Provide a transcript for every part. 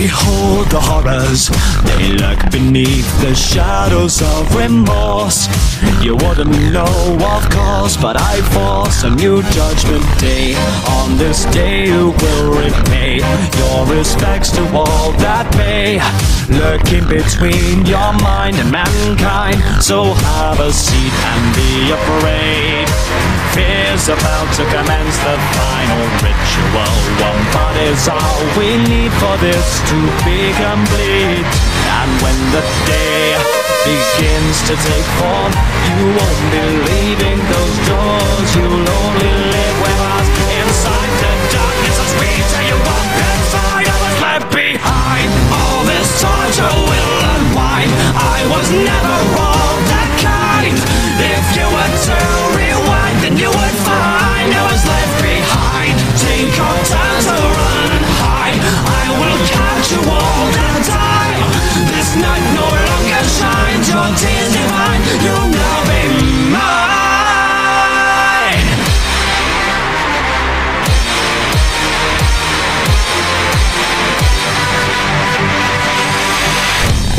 Behold the horrors, they lurk beneath the shadows of remorse. You wouldn't know, of course, but I force a new judgment day. On this day, you will repay your respects to all that may lurking between your mind and mankind. So have a seat and be afraid. About to commence the final ritual. One thought is all we need for this to be complete. And when the day begins to take form, you won't be leaving those doors. You'll only live with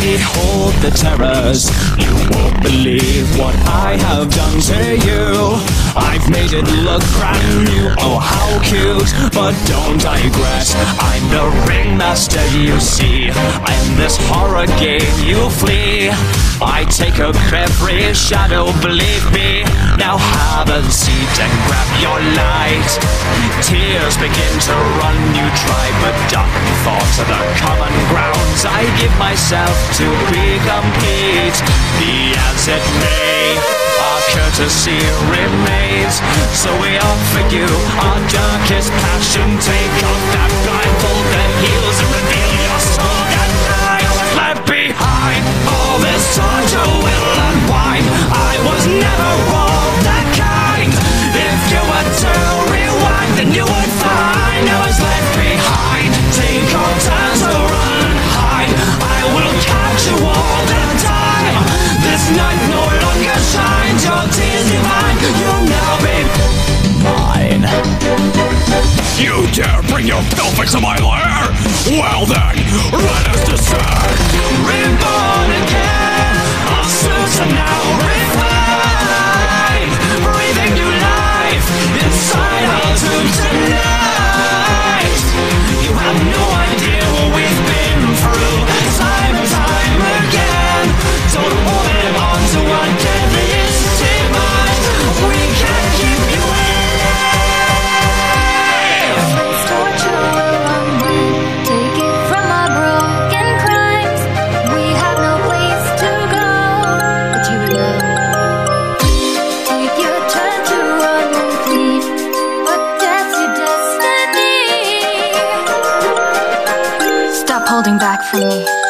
Behold the terrors. You won't believe what I have done to you. I've made it look brand new. Oh, how cute. But don't digress. I'm the ringmaster, you see. I'm this horror game you flee. I take up every shadow, believe me. Now have a seat and grab your light. Tears begin to run, you try, but dark thoughts to the common grounds. I give myself to. Be as it may, our courtesy remains. So we offer you our darkest passion. Take off that blindfold and reveal You dare bring your filth to my lair? Well then, let us descend! Stop holding back from me.